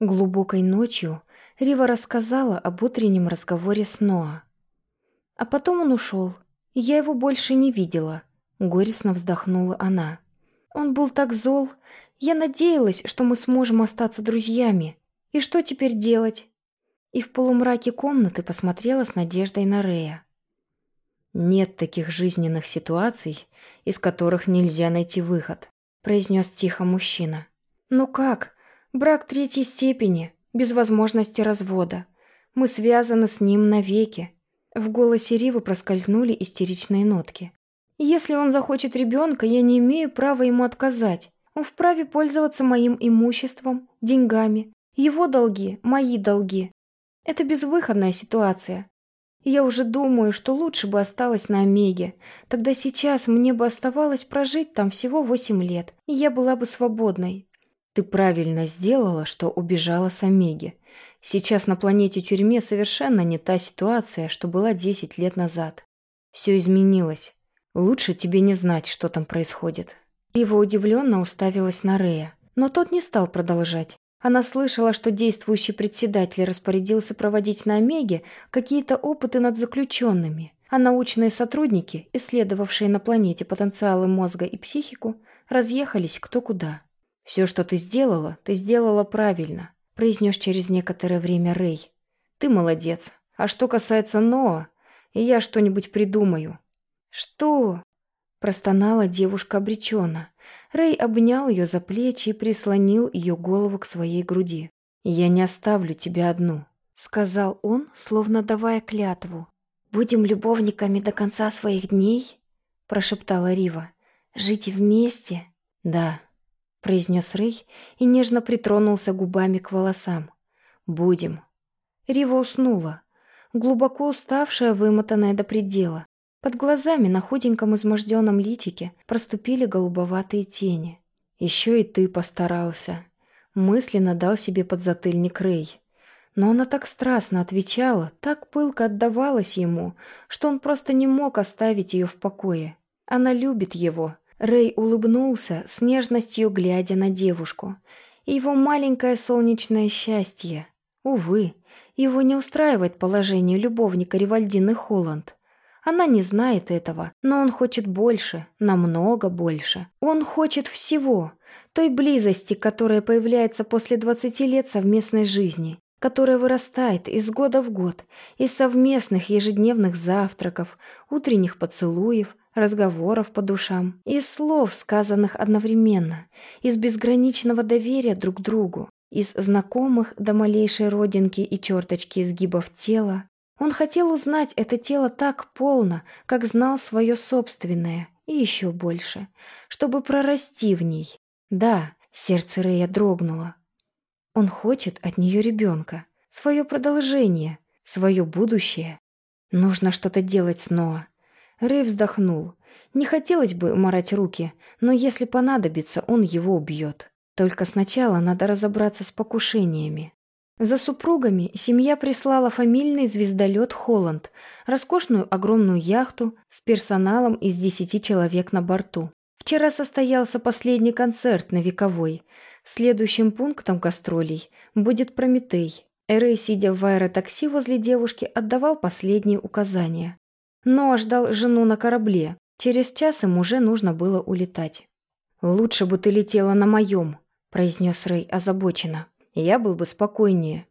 Глубокой ночью Рива рассказала об утреннем разговоре с Ноа. А потом он ушел, я его больше не видела. Горестно вздохнула она. Он был так зол. Я надеялась, что мы сможем остаться друзьями. И что теперь делать? И в полумраке комнаты посмотрела с надеждой на Рея. «Нет таких жизненных ситуаций, из которых нельзя найти выход», произнес тихо мужчина. «Ну как? Брак третьей степени, без возможности развода. Мы связаны с ним навеки. В голосе Ривы проскользнули истеричные нотки. «Если он захочет ребенка, я не имею права ему отказать. Он вправе пользоваться моим имуществом, деньгами. Его долги – мои долги. Это безвыходная ситуация. Я уже думаю, что лучше бы осталась на Омеге. Тогда сейчас мне бы оставалось прожить там всего восемь лет, и я была бы свободной. Ты правильно сделала, что убежала с Омеги. Сейчас на планете тюрьме совершенно не та ситуация, что была 10 лет назад. Все изменилось. Лучше тебе не знать, что там происходит». Ива удивленно уставилась на Рея, но тот не стал продолжать. Она слышала, что действующий председатель распорядился проводить на Омеге какие-то опыты над заключенными, а научные сотрудники, исследовавшие на планете потенциалы мозга и психику, разъехались кто куда. «Все, что ты сделала, ты сделала правильно произнес через некоторое время Рэй. «Ты молодец. А что касается Ноа, я что-нибудь придумаю». «Что?» – простонала девушка обреченно. Рэй обнял ее за плечи и прислонил ее голову к своей груди. «Я не оставлю тебя одну», – сказал он, словно давая клятву. «Будем любовниками до конца своих дней?» – прошептала Рива. «Жить вместе?» «Да», произнес Рэй и нежно притронулся губами к волосам. «Будем». Рива уснула, глубоко уставшая, вымотанная до предела. Под глазами на худеньком изможденном личике проступили голубоватые тени. «Еще и ты постарался», — мысленно дал себе подзатыльник Рэй. Но она так страстно отвечала, так пылко отдавалась ему, что он просто не мог оставить ее в покое. Она любит его, Рэй улыбнулся, с нежностью глядя на девушку. его маленькое солнечное счастье. Увы, его не устраивает положение любовника Ривальдины Холланд. Она не знает этого, но он хочет больше, намного больше. Он хочет всего, той близости, которая появляется после 20 лет совместной жизни, которая вырастает из года в год, из совместных ежедневных завтраков, утренних поцелуев, разговоров по душам, из слов, сказанных одновременно, из безграничного доверия друг к другу, из знакомых до малейшей родинки и черточки изгибов тела. Он хотел узнать это тело так полно, как знал свое собственное, и еще больше, чтобы прорасти в ней. Да, сердце Рея дрогнуло. Он хочет от нее ребенка, свое продолжение, свое будущее. Нужно что-то делать снова. Рэй вздохнул. Не хотелось бы марать руки, но если понадобится, он его убьет. Только сначала надо разобраться с покушениями. За супругами семья прислала фамильный звездолет «Холланд», роскошную огромную яхту с персоналом из десяти человек на борту. Вчера состоялся последний концерт на Вековой. Следующим пунктом гастролей будет «Прометей». Эрей, сидя в аэротакси возле девушки, отдавал последние указания. Но ждал жену на корабле. Через час им уже нужно было улетать. «Лучше бы ты летела на моем», — произнес Рэй озабоченно. «Я был бы спокойнее».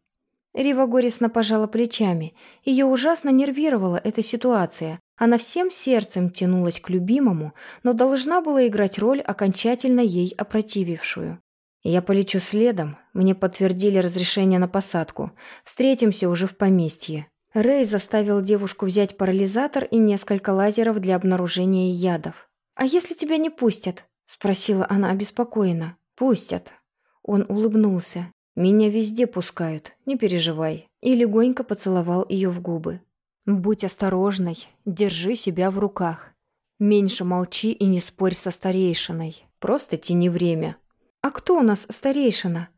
Рива горестно пожала плечами. Ее ужасно нервировала эта ситуация. Она всем сердцем тянулась к любимому, но должна была играть роль, окончательно ей опротивившую. «Я полечу следом. Мне подтвердили разрешение на посадку. Встретимся уже в поместье». Рэй заставил девушку взять парализатор и несколько лазеров для обнаружения ядов. «А если тебя не пустят?» – спросила она обеспокоенно. «Пустят». Он улыбнулся. «Меня везде пускают, не переживай». И легонько поцеловал ее в губы. «Будь осторожной, держи себя в руках. Меньше молчи и не спорь со старейшиной. Просто тяни время». «А кто у нас старейшина?»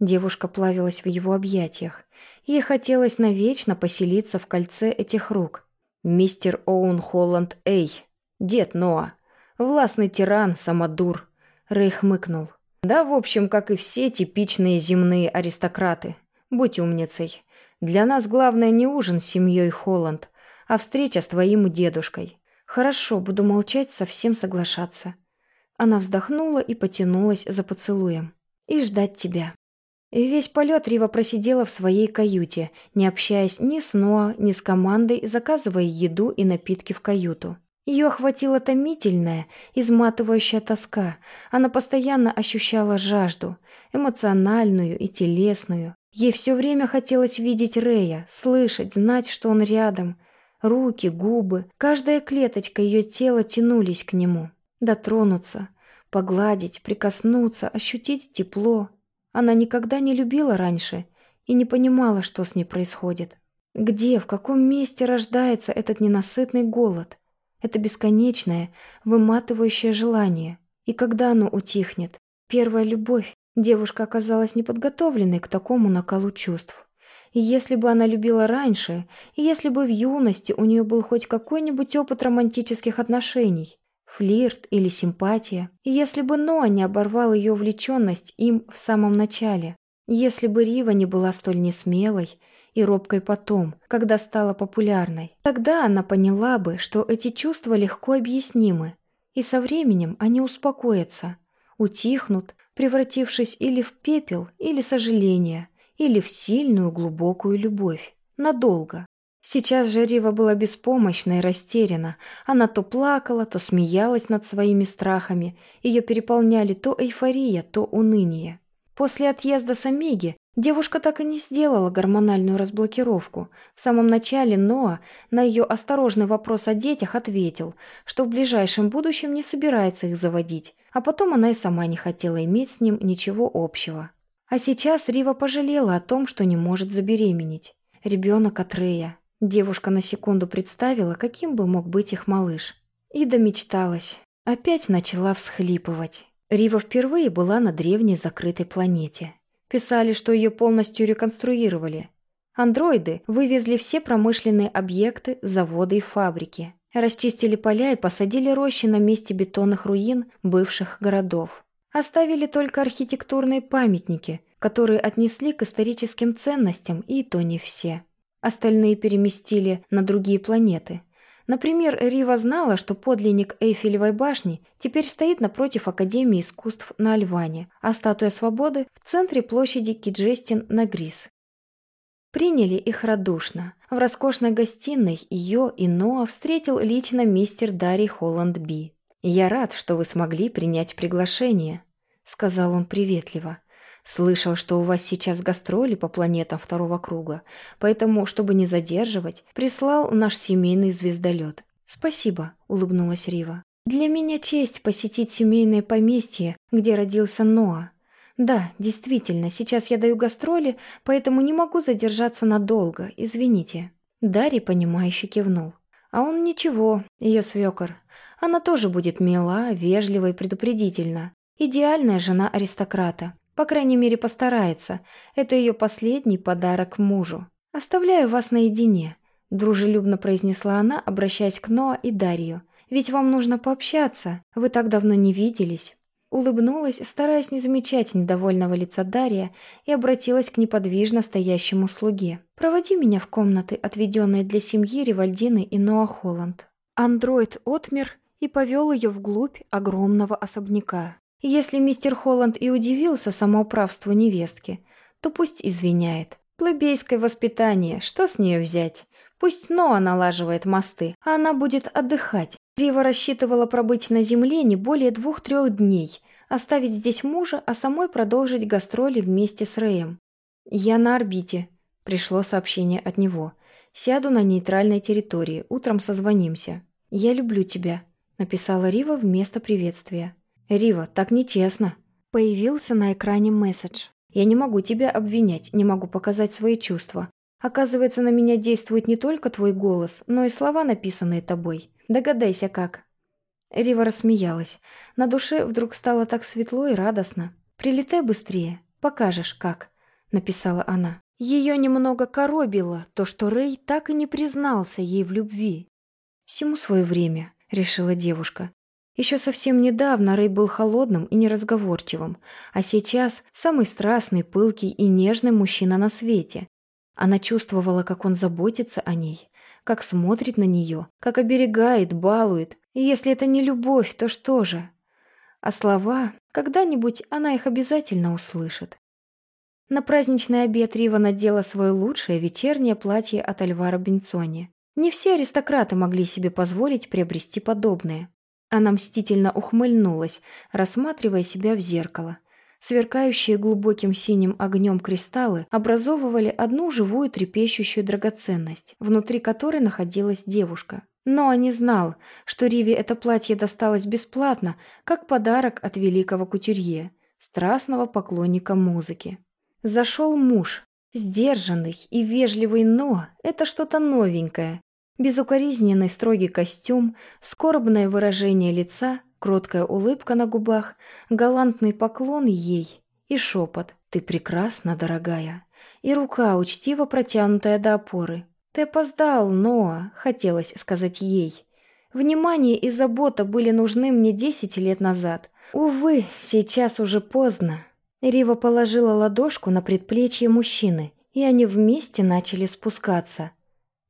Девушка плавилась в его объятиях. Ей хотелось навечно поселиться в кольце этих рук. «Мистер Оун Холланд Эй, дед Ноа, властный тиран, самодур», — Рэй хмыкнул. Да, в общем, как и все типичные земные аристократы. Будь умницей. Для нас главное не ужин с семьей Холланд, а встреча с твоим дедушкой. Хорошо, буду молчать, совсем соглашаться. Она вздохнула и потянулась за поцелуем. И ждать тебя. Весь полет Рива просидела в своей каюте, не общаясь ни с Ноа, ни с командой, заказывая еду и напитки в каюту. Ее охватила томительная, изматывающая тоска. Она постоянно ощущала жажду, эмоциональную и телесную. Ей все время хотелось видеть Рея, слышать, знать, что он рядом. Руки, губы, каждая клеточка ее тела тянулись к нему. Дотронуться, погладить, прикоснуться, ощутить тепло, она никогда не любила раньше и не понимала, что с ней происходит. Где, в каком месте рождается этот ненасытный голод? Это бесконечное, выматывающее желание. И когда оно утихнет? Первая любовь. Девушка оказалась неподготовленной к такому накалу чувств. И если бы она любила раньше, и если бы в юности у нее был хоть какой-нибудь опыт романтических отношений, флирт или симпатия, если бы Ноа не оборвал ее увлеченность им в самом начале, если бы Рива не была столь несмелой и робкой потом, когда стала популярной, тогда она поняла бы, что эти чувства легко объяснимы, и со временем они успокоятся, утихнут, превратившись или в пепел, или сожаление, или в сильную глубокую любовь. Надолго, Сейчас же Рива была беспомощна и растеряна. Она то плакала, то смеялась над своими страхами. Ее переполняли то эйфория, то уныние. После отъезда с Омеги девушка так и не сделала гормональную разблокировку. В самом начале Ноа на ее осторожный вопрос о детях ответил, что в ближайшем будущем не собирается их заводить, а потом она и сама не хотела иметь с ним ничего общего. А сейчас Рива пожалела о том, что не может забеременеть. Ребенок от Рея. Девушка на секунду представила, каким бы мог быть их малыш. И домечталась. Опять начала всхлипывать. Рива впервые была на древней закрытой планете. Писали, что ее полностью реконструировали. Андроиды вывезли все промышленные объекты, заводы и фабрики. Расчистили поля и посадили рощи на месте бетонных руин бывших городов. Оставили только архитектурные памятники, которые отнесли к историческим ценностям, и то не все. Остальные переместили на другие планеты. Например, Рива знала, что подлинник Эйфелевой башни теперь стоит напротив Академии искусств на Альване, а статуя свободы в центре площади Киджестин на Грис. Приняли их радушно. В роскошной гостиной ее и Ноа встретил лично мистер Дарий Холланд Би. «Я рад, что вы смогли принять приглашение», — сказал он приветливо. Слышал, что у вас сейчас гастроли по планетам второго круга, поэтому, чтобы не задерживать, прислал наш семейный звездолет. Спасибо, улыбнулась Рива. Для меня честь посетить семейное поместье, где родился Ноа. Да, действительно, сейчас я даю гастроли, поэтому не могу задержаться надолго, извините. Дарий, понимающе кивнул. А он ничего, ее свекор. Она тоже будет мила, вежлива и предупредительна. Идеальная жена аристократа. По крайней мере, постарается. Это ее последний подарок мужу. «Оставляю вас наедине», — дружелюбно произнесла она, обращаясь к Ноа и Дарью. «Ведь вам нужно пообщаться. Вы так давно не виделись». Улыбнулась, стараясь не замечать недовольного лица Дарья, и обратилась к неподвижно стоящему слуге. «Проводи меня в комнаты, отведенные для семьи Ривальдины и Ноа Холланд». Андроид отмер и повел ее вглубь огромного особняка. Если мистер Холланд и удивился самоуправству невестки, то пусть извиняет. Плебейское воспитание, что с нее взять? Пусть Ноа налаживает мосты, а она будет отдыхать. Рива рассчитывала пробыть на земле не более двух-трех дней, оставить здесь мужа, а самой продолжить гастроли вместе с Рэем. «Я на орбите», — пришло сообщение от него. «Сяду на нейтральной территории, утром созвонимся». «Я люблю тебя», — написала Рива вместо приветствия. «Рива, так нечестно». Появился на экране месседж. «Я не могу тебя обвинять, не могу показать свои чувства. Оказывается, на меня действует не только твой голос, но и слова, написанные тобой. Догадайся, как». Рива рассмеялась. На душе вдруг стало так светло и радостно. «Прилетай быстрее, покажешь, как», — написала она. Ее немного коробило то, что Рэй так и не признался ей в любви. «Всему свое время», — решила девушка. Еще совсем недавно Рэй был холодным и неразговорчивым, а сейчас самый страстный, пылкий и нежный мужчина на свете. Она чувствовала, как он заботится о ней, как смотрит на нее, как оберегает, балует. И если это не любовь, то что же? А слова, когда-нибудь она их обязательно услышит. На праздничный обед Рива надела свое лучшее вечернее платье от Альвара Бенцони. Не все аристократы могли себе позволить приобрести подобное. Она мстительно ухмыльнулась, рассматривая себя в зеркало. Сверкающие глубоким синим огнем кристаллы образовывали одну живую трепещущую драгоценность, внутри которой находилась девушка. Но не знал, что Риве это платье досталось бесплатно, как подарок от великого кутюрье, страстного поклонника музыки. Зашел муж, сдержанный и вежливый, но это что-то новенькое, Безукоризненный строгий костюм, скорбное выражение лица, кроткая улыбка на губах, галантный поклон ей и шепот «Ты прекрасна, дорогая!» и рука, учтиво протянутая до опоры. «Ты опоздал, Ноа», — хотелось сказать ей. Внимание и забота были нужны мне десять лет назад. Увы, сейчас уже поздно. Рива положила ладошку на предплечье мужчины, и они вместе начали спускаться.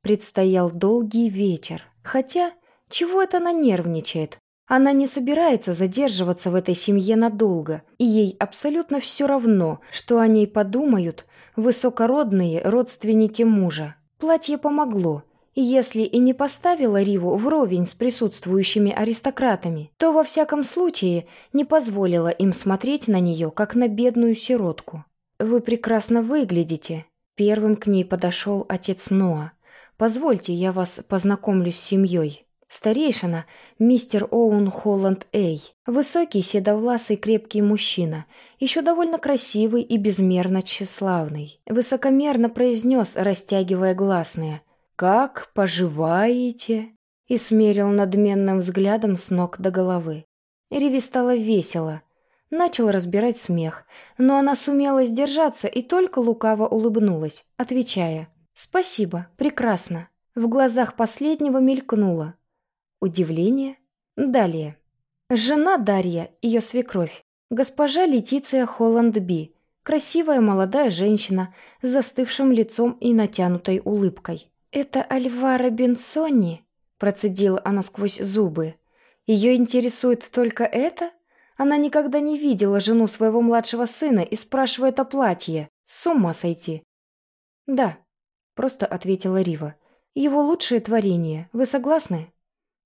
Предстоял долгий вечер. Хотя, чего это она нервничает? Она не собирается задерживаться в этой семье надолго, и ей абсолютно все равно, что о ней подумают высокородные родственники мужа. Платье помогло, и если и не поставила Риву вровень с присутствующими аристократами, то во всяком случае не позволила им смотреть на нее, как на бедную сиротку. «Вы прекрасно выглядите», — первым к ней подошел отец Ноа. Позвольте, я вас познакомлю с семьей. Старейшина, мистер Оун Холланд Эй. Высокий, седовласый, крепкий мужчина. Еще довольно красивый и безмерно тщеславный. Высокомерно произнес, растягивая гласные. «Как поживаете?» И смерил надменным взглядом с ног до головы. Риви стало весело. Начал разбирать смех, но она сумела сдержаться и только лукаво улыбнулась, отвечая – «Спасибо, прекрасно». В глазах последнего мелькнуло. Удивление. Далее. Жена Дарья, ее свекровь, госпожа Летиция Холланд-Би, красивая молодая женщина с застывшим лицом и натянутой улыбкой. «Это Альвара Бенсони?» – процедила она сквозь зубы. «Ее интересует только это?» Она никогда не видела жену своего младшего сына и спрашивает о платье. С ума сойти. «Да», просто ответила Рива. «Его лучшее творение. Вы согласны?»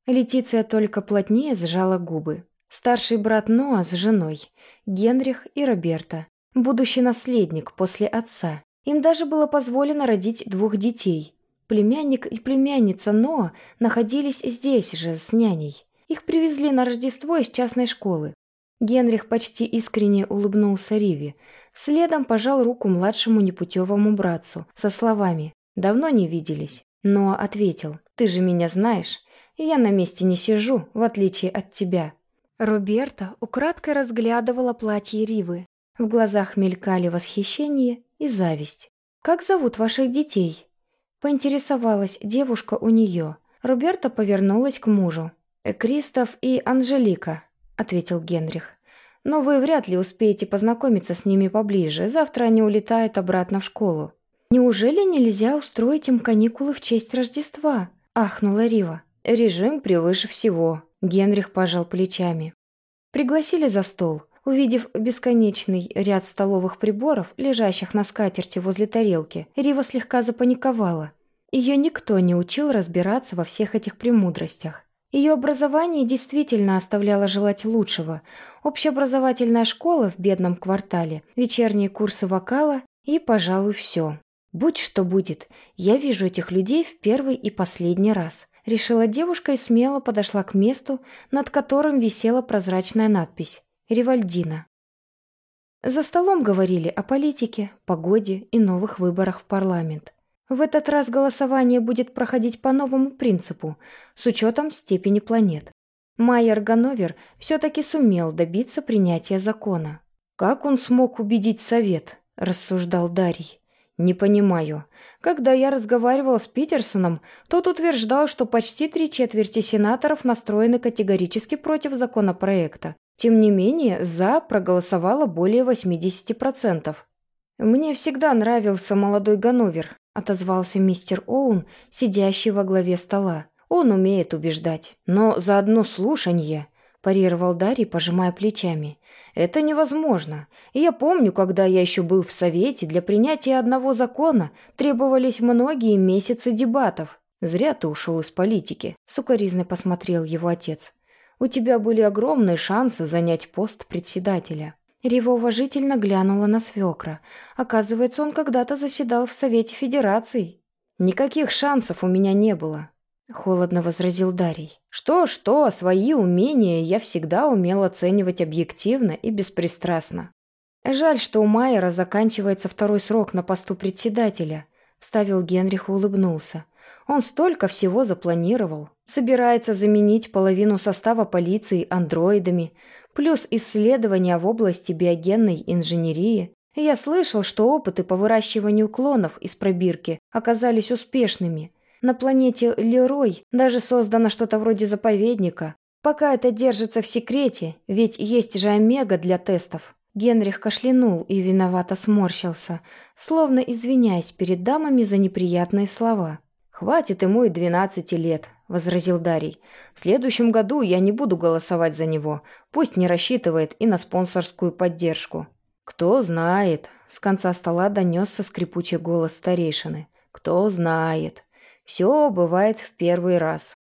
Летиция только плотнее сжала губы. Старший брат Ноа с женой, Генрих и Роберта. Будущий наследник после отца. Им даже было позволено родить двух детей. Племянник и племянница Ноа находились здесь же с няней. Их привезли на Рождество из частной школы. Генрих почти искренне улыбнулся Риве. Следом пожал руку младшему непутевому братцу со словами Давно не виделись, но ответил, «Ты же меня знаешь, и я на месте не сижу, в отличие от тебя». Роберта украдкой разглядывала платье Ривы. В глазах мелькали восхищение и зависть. «Как зовут ваших детей?» Поинтересовалась девушка у нее. Роберта повернулась к мужу. «Кристоф и Анжелика», — ответил Генрих. «Но вы вряд ли успеете познакомиться с ними поближе. Завтра они улетают обратно в школу». «Неужели нельзя устроить им каникулы в честь Рождества?» – ахнула Рива. «Режим превыше всего», – Генрих пожал плечами. Пригласили за стол. Увидев бесконечный ряд столовых приборов, лежащих на скатерти возле тарелки, Рива слегка запаниковала. Ее никто не учил разбираться во всех этих премудростях. Ее образование действительно оставляло желать лучшего. Общеобразовательная школа в бедном квартале, вечерние курсы вокала и, пожалуй, все. «Будь что будет, я вижу этих людей в первый и последний раз», — решила девушка и смело подошла к месту, над которым висела прозрачная надпись «Ривальдина». За столом говорили о политике, погоде и новых выборах в парламент. В этот раз голосование будет проходить по новому принципу, с учетом степени планет. Майер Ганновер все-таки сумел добиться принятия закона. «Как он смог убедить Совет?» – рассуждал Дарий. «Не понимаю. Когда я разговаривал с Питерсоном, тот утверждал, что почти три четверти сенаторов настроены категорически против законопроекта. Тем не менее, «за» проголосовало более 80%. «Мне всегда нравился молодой Ганновер», — отозвался мистер Оун, сидящий во главе стола. «Он умеет убеждать. Но за одно слушанье...» — парировал Дарий, пожимая плечами. «Это невозможно. я помню, когда я еще был в Совете, для принятия одного закона требовались многие месяцы дебатов. Зря ты ушел из политики», — сукоризно посмотрел его отец. «У тебя были огромные шансы занять пост председателя». Рива уважительно глянула на свекра. Оказывается, он когда-то заседал в Совете Федераций. «Никаких шансов у меня не было», — холодно возразил Дарий. «Что-что, свои умения я всегда умел оценивать объективно и беспристрастно. Жаль, что у Майера заканчивается второй срок на посту председателя», — вставил Генрих и улыбнулся. «Он столько всего запланировал. Собирается заменить половину состава полиции андроидами, плюс исследования в области биогенной инженерии. Я слышал, что опыты по выращиванию клонов из пробирки оказались успешными. На планете Лерой даже создано что-то вроде заповедника. Пока это держится в секрете, ведь есть же омега для тестов. Генрих кашлянул и виновато сморщился, словно извиняясь перед дамами за неприятные слова. «Хватит ему и двенадцати лет», — возразил Дарий. «В следующем году я не буду голосовать за него. Пусть не рассчитывает и на спонсорскую поддержку». «Кто знает», — с конца стола донесся скрипучий голос старейшины. «Кто знает. Все бывает в первый раз».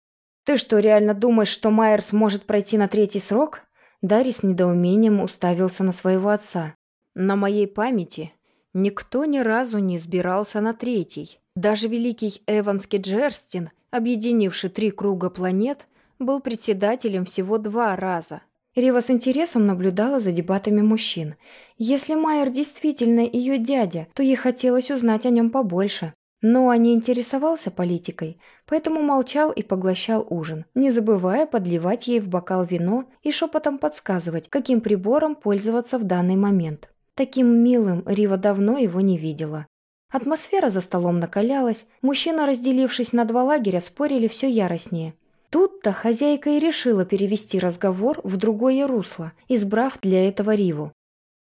«Ты что, реально думаешь, что Майер сможет пройти на третий срок?» Дарий с недоумением уставился на своего отца. «На моей памяти никто ни разу не избирался на третий. Даже великий Эванский Джерстин, объединивший три круга планет, был председателем всего два раза. Рива с интересом наблюдала за дебатами мужчин. Если Майер действительно ее дядя, то ей хотелось узнать о нем побольше. Но он не интересовался политикой, поэтому молчал и поглощал ужин, не забывая подливать ей в бокал вино и шепотом подсказывать, каким прибором пользоваться в данный момент. Таким милым Рива давно его не видела. Атмосфера за столом накалялась, мужчины, разделившись на два лагеря, спорили все яростнее. Тут-то хозяйка и решила перевести разговор в другое русло, избрав для этого Риву.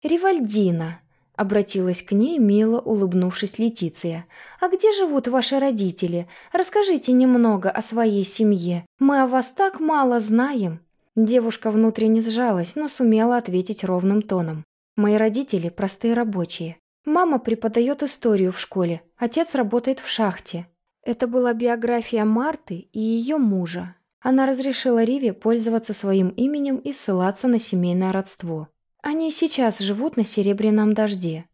«Ривальдина», — обратилась к ней, мило улыбнувшись Летиция, «а где живут ваши родители? Расскажите немного о своей семье. Мы о вас так мало знаем». Девушка внутренне сжалась, но сумела ответить ровным тоном. «Мои родители – простые рабочие. Мама преподает историю в школе, отец работает в шахте. Это была биография Марты и ее мужа. Она разрешила Риве пользоваться своим именем и ссылаться на семейное родство. Они сейчас живут на Серебряном дожде.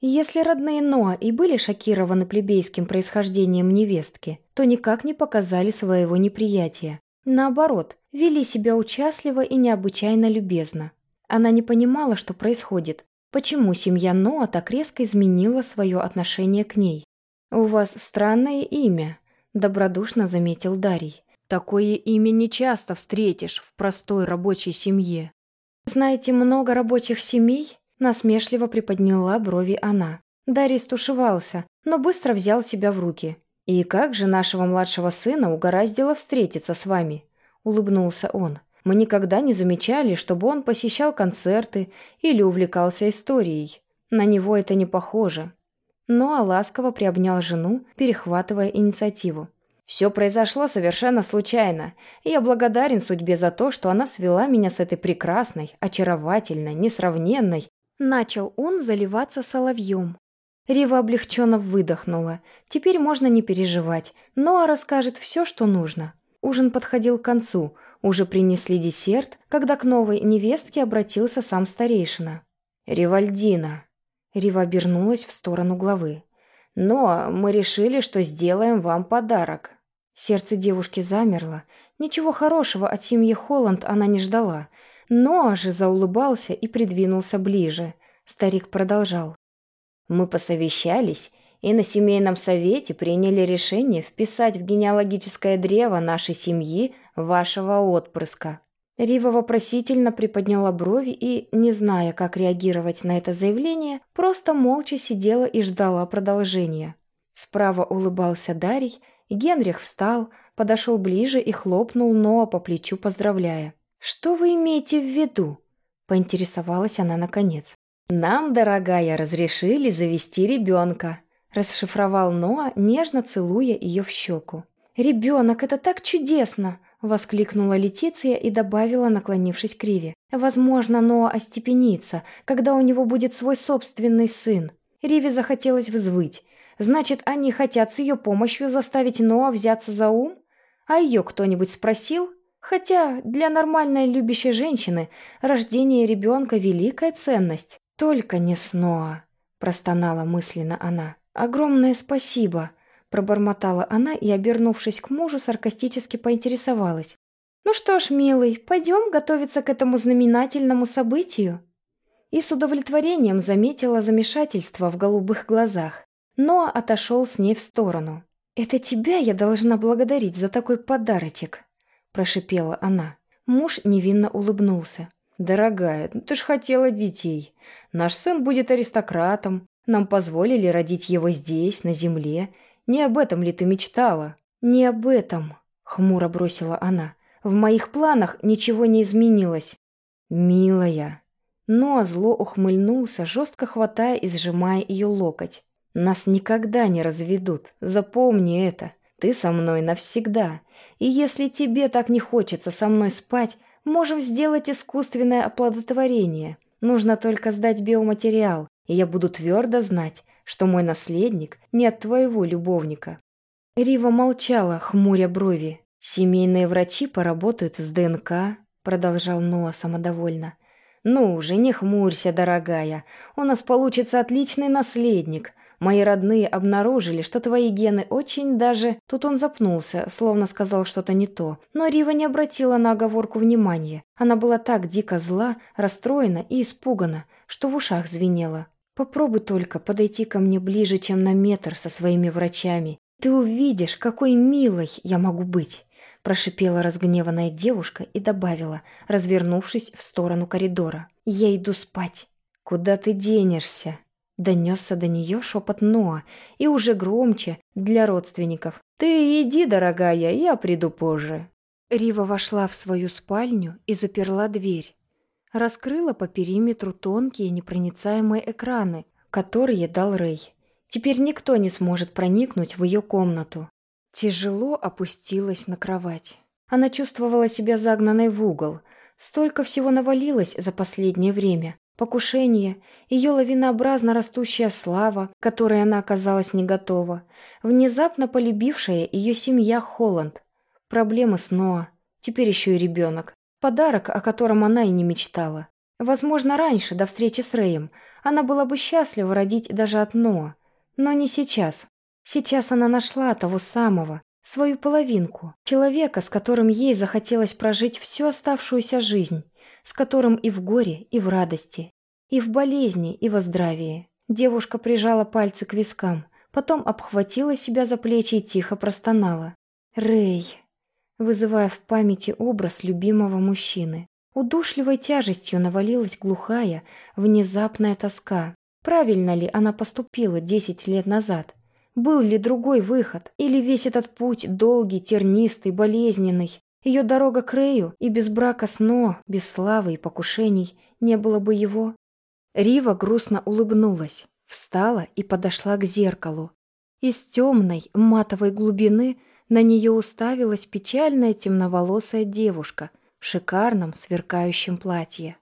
Если родные Ноа и были шокированы плебейским происхождением невестки, то никак не показали своего неприятия. Наоборот, вели себя участливо и необычайно любезно. Она не понимала, что происходит, Почему семья Ноа так резко изменила свое отношение к ней? «У вас странное имя», – добродушно заметил Дарий. «Такое имя не часто встретишь в простой рабочей семье». «Знаете много рабочих семей?» – насмешливо приподняла брови она. Дарий стушевался, но быстро взял себя в руки. «И как же нашего младшего сына угораздило встретиться с вами?» – улыбнулся он. Мы никогда не замечали, чтобы он посещал концерты или увлекался историей. На него это не похоже. Но ласково приобнял жену, перехватывая инициативу. «Все произошло совершенно случайно, я благодарен судьбе за то, что она свела меня с этой прекрасной, очаровательной, несравненной». Начал он заливаться соловьем. Рива облегченно выдохнула. Теперь можно не переживать. Ноа расскажет все, что нужно. Ужин подходил к концу – уже принесли десерт, когда к новой невестке обратился сам старейшина. «Ривальдина!» Рива обернулась в сторону главы. «Но мы решили, что сделаем вам подарок». Сердце девушки замерло. Ничего хорошего от семьи Холланд она не ждала. Но же заулыбался и придвинулся ближе. Старик продолжал. «Мы посовещались и на семейном совете приняли решение вписать в генеалогическое древо нашей семьи вашего отпрыска. Рива вопросительно приподняла брови и, не зная, как реагировать на это заявление, просто молча сидела и ждала продолжения. Справа улыбался Дарий, Генрих встал, подошел ближе и хлопнул Ноа по плечу, поздравляя. «Что вы имеете в виду?» – поинтересовалась она наконец. «Нам, дорогая, разрешили завести ребенка», – расшифровал Ноа, нежно целуя ее в щеку. «Ребенок, это так чудесно!» — воскликнула Летиция и добавила, наклонившись к Риве. «Возможно, Ноа остепенится, когда у него будет свой собственный сын». Риве захотелось взвыть. «Значит, они хотят с ее помощью заставить Ноа взяться за ум? А ее кто-нибудь спросил? Хотя для нормальной любящей женщины рождение ребенка — великая ценность. Только не с Ноа», — простонала мысленно она. «Огромное спасибо», Пробормотала она и, обернувшись к мужу, саркастически поинтересовалась. «Ну что ж, милый, пойдем готовиться к этому знаменательному событию?» И с удовлетворением заметила замешательство в голубых глазах. Но отошел с ней в сторону. «Это тебя я должна благодарить за такой подарочек», – прошипела она. Муж невинно улыбнулся. «Дорогая, ну ты ж хотела детей. Наш сын будет аристократом. Нам позволили родить его здесь, на земле, не об этом ли ты мечтала?» «Не об этом», — хмуро бросила она. «В моих планах ничего не изменилось». «Милая». Но зло ухмыльнулся, жестко хватая и сжимая ее локоть. «Нас никогда не разведут. Запомни это. Ты со мной навсегда. И если тебе так не хочется со мной спать, можем сделать искусственное оплодотворение. Нужно только сдать биоматериал, и я буду твердо знать, что мой наследник не от твоего любовника». Рива молчала, хмуря брови. «Семейные врачи поработают с ДНК», — продолжал Ноа самодовольно. «Ну уже не хмурься, дорогая. У нас получится отличный наследник. Мои родные обнаружили, что твои гены очень даже...» Тут он запнулся, словно сказал что-то не то. Но Рива не обратила на оговорку внимания. Она была так дико зла, расстроена и испугана, что в ушах звенело. Попробуй только подойти ко мне ближе, чем на метр со своими врачами. Ты увидишь, какой милой я могу быть!» Прошипела разгневанная девушка и добавила, развернувшись в сторону коридора. «Я иду спать». «Куда ты денешься?» Донесся до нее шепот Ноа, и уже громче, для родственников. «Ты иди, дорогая, я приду позже». Рива вошла в свою спальню и заперла дверь. Раскрыла по периметру тонкие непроницаемые экраны, которые дал Рэй. Теперь никто не сможет проникнуть в ее комнату. Тяжело опустилась на кровать. Она чувствовала себя загнанной в угол. Столько всего навалилось за последнее время. Покушение, ее лавинообразно растущая слава, которой она оказалась не готова, внезапно полюбившая ее семья Холланд, проблемы с Ноа, теперь еще и ребенок. Подарок, о котором она и не мечтала. Возможно, раньше, до встречи с Рэем, она была бы счастлива родить даже от Ноа. Но не сейчас. Сейчас она нашла того самого, свою половинку, человека, с которым ей захотелось прожить всю оставшуюся жизнь, с которым и в горе, и в радости, и в болезни, и во здравии. Девушка прижала пальцы к вискам, потом обхватила себя за плечи и тихо простонала. «Рэй!» вызывая в памяти образ любимого мужчины. Удушливой тяжестью навалилась глухая, внезапная тоска. Правильно ли она поступила десять лет назад? Был ли другой выход? Или весь этот путь долгий, тернистый, болезненный? Ее дорога к Рэю и без брака сно, без славы и покушений не было бы его? Рива грустно улыбнулась, встала и подошла к зеркалу. Из темной матовой глубины на нее уставилась печальная темноволосая девушка в шикарном сверкающем платье.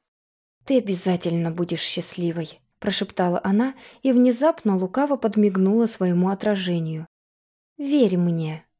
«Ты обязательно будешь счастливой», – прошептала она и внезапно лукаво подмигнула своему отражению. «Верь мне».